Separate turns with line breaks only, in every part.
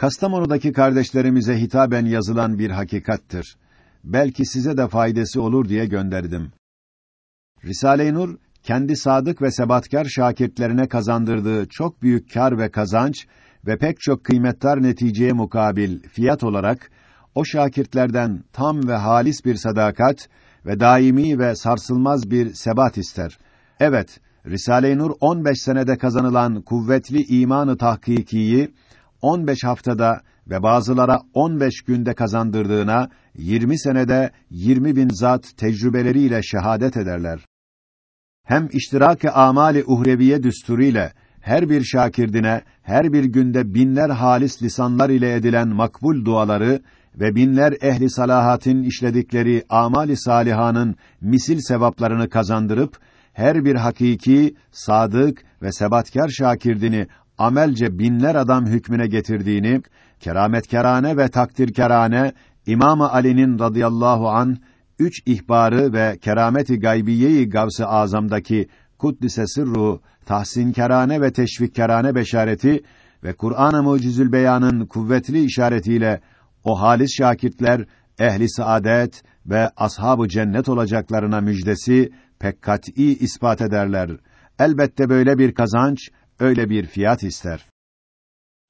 Kastamonu'daki kardeşlerimize hitaben yazılan bir hakikattır. Belki size de faydası olur diye gönderdim. Risale-i Nur, kendi sadık ve sebatkar şakirtlerine kazandırdığı çok büyük kar ve kazanç ve pek çok kıymetdar neticeye mukabil fiyat olarak o şakirtlerden tam ve halis bir sadakat ve daimi ve sarsılmaz bir sebat ister. Evet, Risale-i Nur 15 senede kazanılan kuvvetli imanı tahkikiyi 15 haftada ve bazılara 15 günde kazandırdığına 20 senede 20 bin zat tecrübeleriyle şehadet ederler. Hem iştirak-ı amali uhreviye düsturiyle her bir şakirdine her bir günde binler halis lisanlar ile edilen makbul duaları ve binler ehli salahatin işledikleri amali salihanın misil sevaplarını kazandırıp her bir hakiki, sadık ve sebatkar şakirdini amelce binler adam hükmüne getirdiğini kerametkerane ve takdirkerane İmam Ali'nin radıyallahu an üç ihbarı ve kerameti gaybiyeyi Gavs-ı Azam'daki kuddise sırru tahsinkerane ve teşvikkerane beşareti ve Kur'an-ı Mucizül Beyan'ın kuvvetli işaretiyle o halis şakirtler ehli saadet ve ashabı cennet olacaklarına müjdesi pek kat'î ispat ederler. Elbette böyle bir kazanç, öyle bir fiyat ister.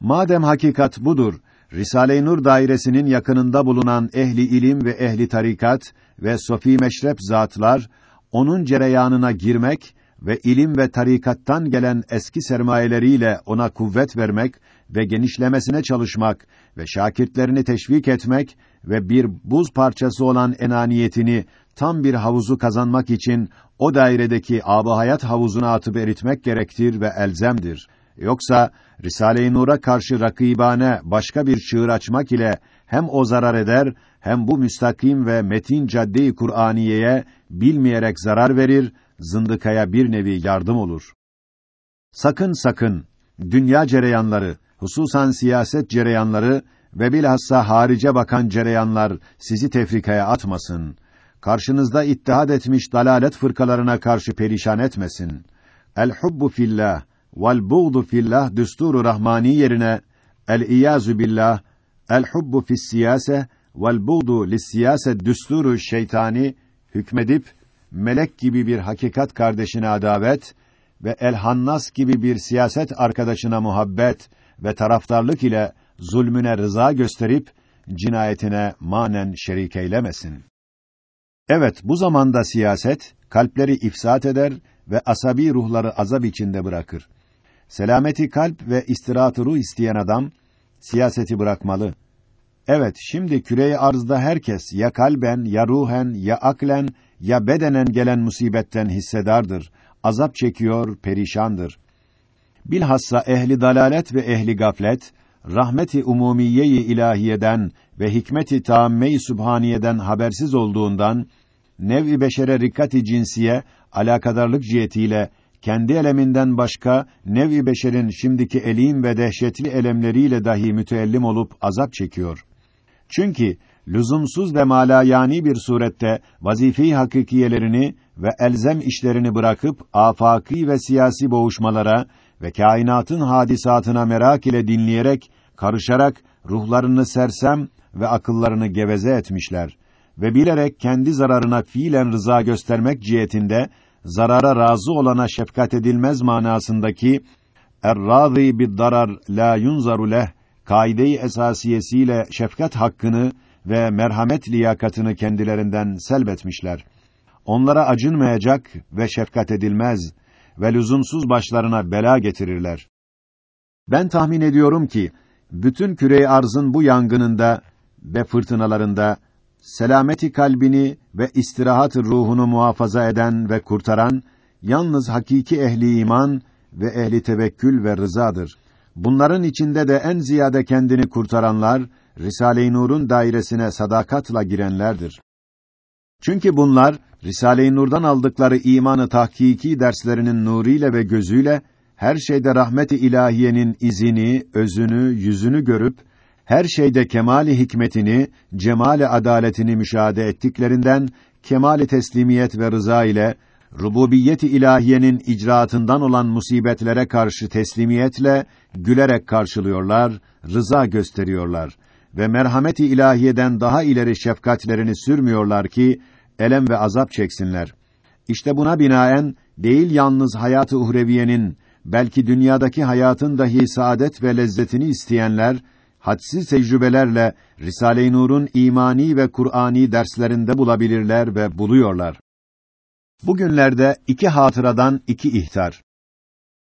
Madem hakikat budur, Risale-i Nur dairesinin yakınında bulunan ehli ilim ve ehli tarikat ve sofi meşrep zatlar onun cereyanına girmek ve ilim ve tarikattan gelen eski sermayeleriyle ona kuvvet vermek ve genişlemesine çalışmak ve şakirtlerini teşvik etmek ve bir buz parçası olan enaniyetini tam bir havuzu kazanmak için o dairedeki âb hayat havuzuna atıp eritmek gerektir ve elzemdir. Yoksa Risale-i Nur'a karşı rakibane başka bir çığır açmak ile hem o zarar eder hem bu müstakim ve metin cadde-i Kur'aniyeye bilmeyerek zarar verir, zındıkaya bir nevi yardım olur. Sakın sakın dünya cereyanları, hususan siyaset cereyanları ve bilhassa harice bakan cereyanlar sizi tefrikaya atmasın. Karşınızda ittihad etmiş dalalet fırkalarına karşı perişan etmesin. El hubbu fillah vel buğdu fillah düsturu rahmani yerine el iyazu billah el hubbu fis siyase vel buğdu lis siyase düsturu şeytani hükmedip melek gibi bir hakikat kardeşine adavet ve el hannas gibi bir siyaset arkadaşına muhabbet ve taraftarlık ile zulmüne rıza gösterip cinayetine manen şerik eylemesin. Evet, bu zamanda siyaset kalpleri ifsat eder ve asabi ruhları azap içinde bırakır. Selameti kalp ve istirahatı ruh isteyen adam siyaseti bırakmalı. Evet, şimdi küreyi arzda herkes ya kalben, ya ruhen, ya aklen, ya bedenen gelen musibetten hissedardır. Azap çekiyor, perişandır. Bilhassa ehli dalalet ve ehli gaflet rahmeti umumiyeyi ilahiyeden ve hikmeti taamme-i sübhaniyeden habersiz olduğundan nev-i beşere rikkati cinsiye alakadarlık cihetiyle kendi eleminden başka nev-i beşerin şimdiki elim ve dehşetli elemleriyle dahi müteellim olup azap çekiyor. Çünkü lüzumsuz ve malayani bir surette vazife-i hakikiyelerini ve elzem işlerini bırakıp afaki ve siyasi boğuşmalara ve kainatın hadisatına merak ile dinleyerek, karışarak ruhlarını sersem ve akıllarını geveze etmişler ve bilerek kendi zararına fiilen rıza göstermek cihetinde zarara razı olana şefkat edilmez manasındaki er-râzî bid-darar la yunzaru leh kaide-i esasiyesiyle şefkat hakkını ve merhamet liyakatını kendilerinden selbetmişler. Onlara acınmayacak ve şefkat edilmez ve lüzumsuz başlarına bela getirirler. Ben tahmin ediyorum ki bütün küre arzın bu yangınında ve fırtınalarında selameti kalbini ve istirahat ruhunu muhafaza eden ve kurtaran yalnız hakiki ehli iman ve ehli tevekkül ve rızadır. Bunların içinde de en ziyade kendini kurtaranlar Risale-i Nur'un dairesine sadakatla girenlerdir. Çünkü bunlar Risale-i Nur'dan aldıkları imanı tahkiki derslerinin nuruyla ve gözüyle her şeyde rahmet-i ilahiyenin izini, özünü, yüzünü görüp her şeyde kemali hikmetini, cemali adaletini müşahede ettiklerinden kemali teslimiyet ve rıza ile rububiyeti ilahiyenin icraatından olan musibetlere karşı teslimiyetle, gülerek karşılıyorlar, rıza gösteriyorlar ve merhameti ilahiyeden daha ileri şefkatlerini sürmüyorlar ki elem ve azap çeksinler. İşte buna binaen değil yalnız hayatı uhreviyenin belki dünyadaki hayatın dahi saadet ve lezzetini isteyenler hadsiz tecrübelerle Risale-i Nur'un imani ve Kur'ani derslerinde bulabilirler ve buluyorlar. Bugünlerde iki hatıradan iki ihtar.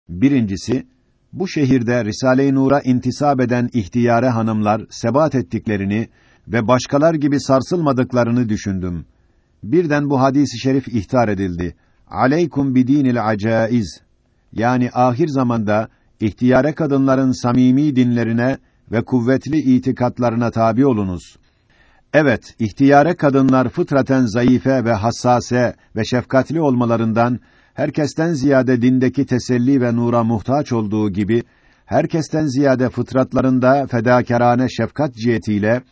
Birincisi, bu şehirde Risale-i Nur'a intisap eden ihtiyare hanımlar sebat ettiklerini ve başkalar gibi sarsılmadıklarını düşündüm. Birden bu hadisi şerif ihtar edildi. Aleykum bidinil acaiz. Yani ahir zamanda ihtiyare kadınların samimi dinlerine ve kuvvetli itikatlarına tabi olunuz. Evet, ihtiyare kadınlar fıtraten zayıfe ve hassase ve şefkatli olmalarından herkesten ziyade dindeki teselli ve nura muhtaç olduğu gibi herkesten ziyade fıtratlarında fedakarane şefkat cihetiyle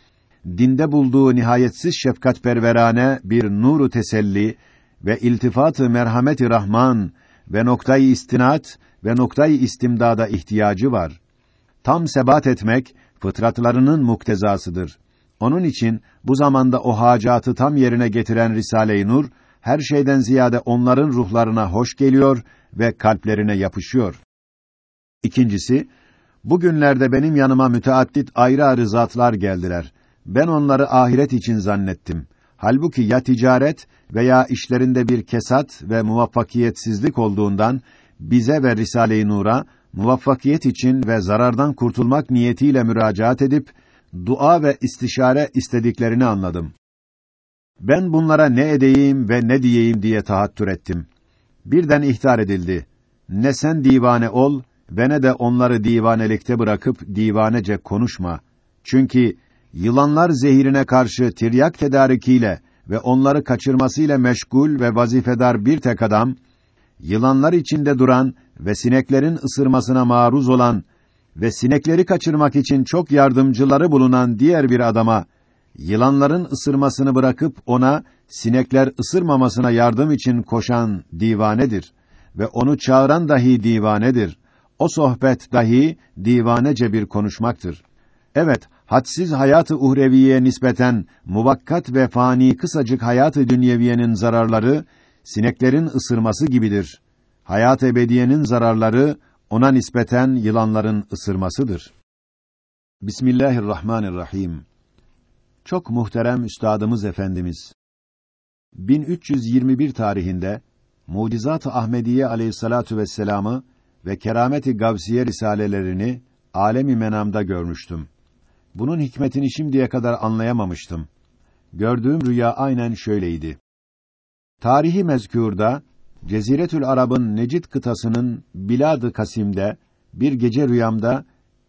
dinde bulduğu nihayetsiz şefkatperverane bir nuru teselli ve iltifat-ı merhameti rahman ve noktayı istinat ve noktayı istimdada ihtiyacı var. Tam sebat etmek fıtratlarının muktezasıdır. Onun için bu zamanda o hacatı tam yerine getiren Risale-i Nur her şeyden ziyade onların ruhlarına hoş geliyor ve kalplerine yapışıyor. İkincisi, bugünlerde benim yanıma müteaddit ayrı ayrı zatlar geldiler. Ben onları ahiret için zannettim. Halbuki ya ticaret veya işlerinde bir kesat ve muvaffakiyetsizlik olduğundan bize ve Risale-i Nur'a muvaffakiyet için ve zarardan kurtulmak niyetiyle müracaat edip dua ve istişare istediklerini anladım. Ben bunlara ne edeyim ve ne diyeyim diye tahattür ettim. Birden ihtar edildi. Ne sen divane ol ve ne de onları divanelikte bırakıp divanece konuşma. Çünkü yılanlar zehirine karşı tiryak tedarikiyle ve onları kaçırmasıyla meşgul ve vazifedar bir tek adam, yılanlar içinde duran ve sineklerin ısırmasına maruz olan ve sinekleri kaçırmak için çok yardımcıları bulunan diğer bir adama yılanların ısırmasını bırakıp ona sinekler ısırmamasına yardım için koşan divanedir ve onu çağıran dahi divanedir. O sohbet dahi divanece bir konuşmaktır. Evet, hadsiz hayatı uhreviye nispeten muvakkat ve fani kısacık hayatı dünyeviyenin zararları sineklerin ısırması gibidir. Hayat ebediyenin zararları ona nispeten yılanların ısırmasıdır. Bismillahirrahmanirrahim. Çok muhterem üstadımız efendimiz 1321 tarihinde Mucizat-ı Ahmediye Aleyhissalatu vesselam'ı ve Kerameti Gavsiye risalelerini alemi menamda görmüştüm. Bunun hikmetini şimdiye kadar anlayamamıştım. Gördüğüm rüya aynen şöyleydi. Tarihi mezkûrda Ceziretül Arab'ın Necid kıtasının Bilad-ı Kasim'de bir gece rüyamda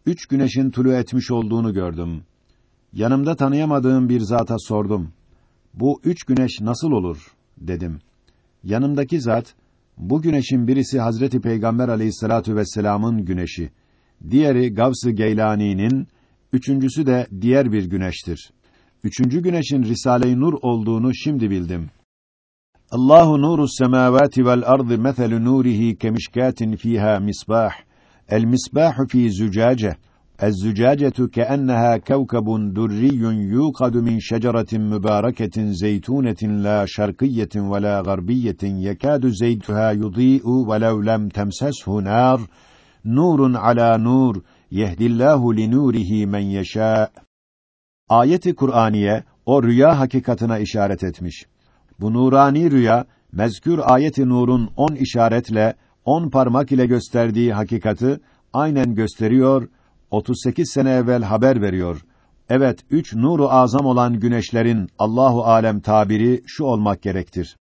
üç güneşin tulu etmiş olduğunu gördüm. Yanımda tanıyamadığım bir zata sordum. Bu üç güneş nasıl olur? dedim. Yanımdaki zat, bu güneşin birisi Hazreti Peygamber aleyhissalatu vesselam'ın güneşi, diğeri Gavs-ı Geylani'nin, üçüncüsü de diğer bir güneştir. Üçüncü güneşin Risale-i Nur olduğunu şimdi bildim. الله نور السماوات والأرض مثل نوره كمشكات فيها مصباح. المصباح في زجاجة. الزجاجة كأنها كوكب دري يوقد من شجرة مباركة زيتونة لا شرقية ولا غربية يكاد زيتها يضيء ولو لم تمسسه نار. نور على نور يهدي الله لنوره من يشاء. آية قرآنية. o rüya hakikatına işaret etmiş. Bu nurani rüya mezkür ayeti nurun on işaretle on parmak ile gösterdiği hakikati aynen gösteriyor 38 sene evvel haber veriyor. Evet, üç nuru azam olan güneşlerin Allahu alem tabiri şu olmak gerektir.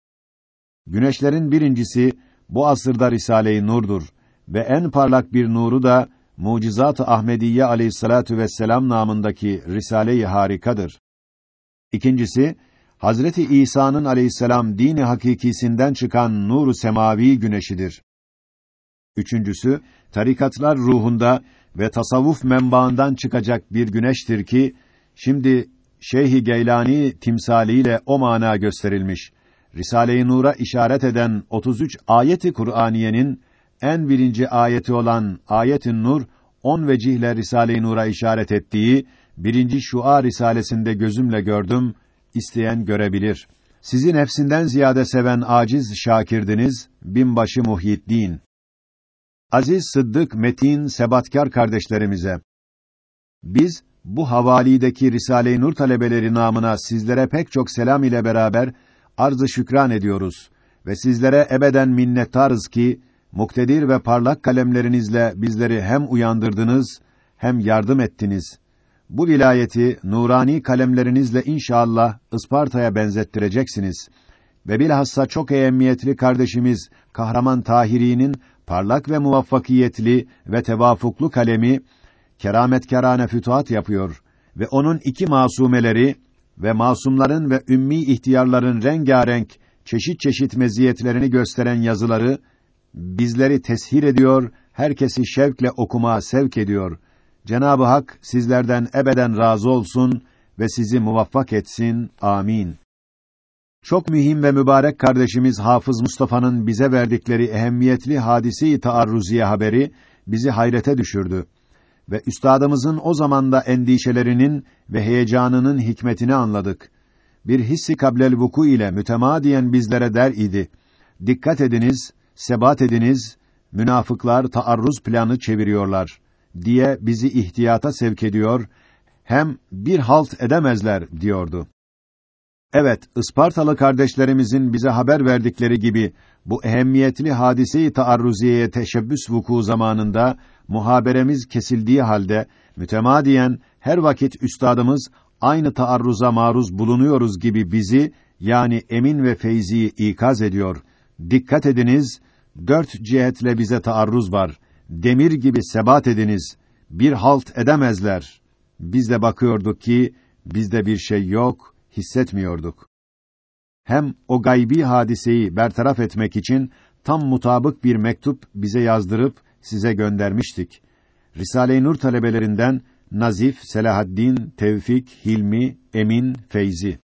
Güneşlerin birincisi bu asırda Risale-i Nur'dur ve en parlak bir nuru da Mucizat-ı Ahmediye Aleyhissalatu vesselam namındaki Risale-i Harikadır. İkincisi Hazreti İsa'nın Aleyhisselam dini hakikisinden çıkan nuru semavi güneşidir. Üçüncüsü tarikatlar ruhunda ve tasavvuf menbaından çıkacak bir güneştir ki şimdi Şeyh-i Geylani timsaliyle o mana gösterilmiş. Risale-i Nur'a işaret eden 33 ayeti Kur'aniyenin en birinci ayeti olan Ayet-i Nur 10 vecihle Risale-i Nur'a işaret ettiği birinci Şua risalesinde gözümle gördüm. İsteyen görebilir. Sizi nefsinden ziyade seven aciz şakirdiniz, binbaşı Muhyiddin. Aziz Sıddık, Metin, Sebatkar kardeşlerimize. Biz, bu havalideki Risale-i Nur talebeleri namına sizlere pek çok selam ile beraber arz-ı şükran ediyoruz ve sizlere ebeden minnettarız ki muktedir ve parlak kalemlerinizle bizleri hem uyandırdınız hem yardım ettiniz. Bu vilayeti nurani kalemlerinizle inşallah Isparta'ya benzettireceksiniz. Ve bilhassa çok ehemmiyetli kardeşimiz Kahraman Tahiri'nin parlak ve muvaffakiyetli ve tevafuklu kalemi kerametkârane fütuhat yapıyor ve onun iki masumeleri ve masumların ve ümmi ihtiyarların rengarenk çeşit çeşit meziyetlerini gösteren yazıları bizleri teshir ediyor, herkesi şevkle okuma sevk ediyor. Cenab-ı Hak sizlerden ebeden razı olsun ve sizi muvaffak etsin. Amin. Çok mühim ve mübarek kardeşimiz Hafız Mustafa'nın bize verdikleri ehemmiyetli hadisi taarruziye haberi bizi hayrete düşürdü ve üstadımızın o zamanda endişelerinin ve heyecanının hikmetini anladık. Bir hissi kablel vuku ile mütemadiyen bizlere der idi. Dikkat ediniz, sebat ediniz, münafıklar taarruz planı çeviriyorlar diye bizi ihtiyata sevk ediyor, hem bir halt edemezler diyordu. Evet, Ispartalı kardeşlerimizin bize haber verdikleri gibi bu ehemmiyetli hadiseyi taarruziyeye teşebbüs vuku zamanında muhaberemiz kesildiği halde mütemadiyen her vakit üstadımız aynı taarruza maruz bulunuyoruz gibi bizi yani Emin ve Feyzi'yi ikaz ediyor. Dikkat ediniz, dört cihetle bize taarruz var. Demir gibi sebat ediniz. Bir halt edemezler. Biz de bakıyorduk ki bizde bir şey yok, hissetmiyorduk. Hem o gaybi hadiseyi bertaraf etmek için tam mutabık bir mektup bize yazdırıp size göndermiştik. Risale-i Nur talebelerinden Nazif, Selahaddin, Tevfik, Hilmi, Emin, Feyzi.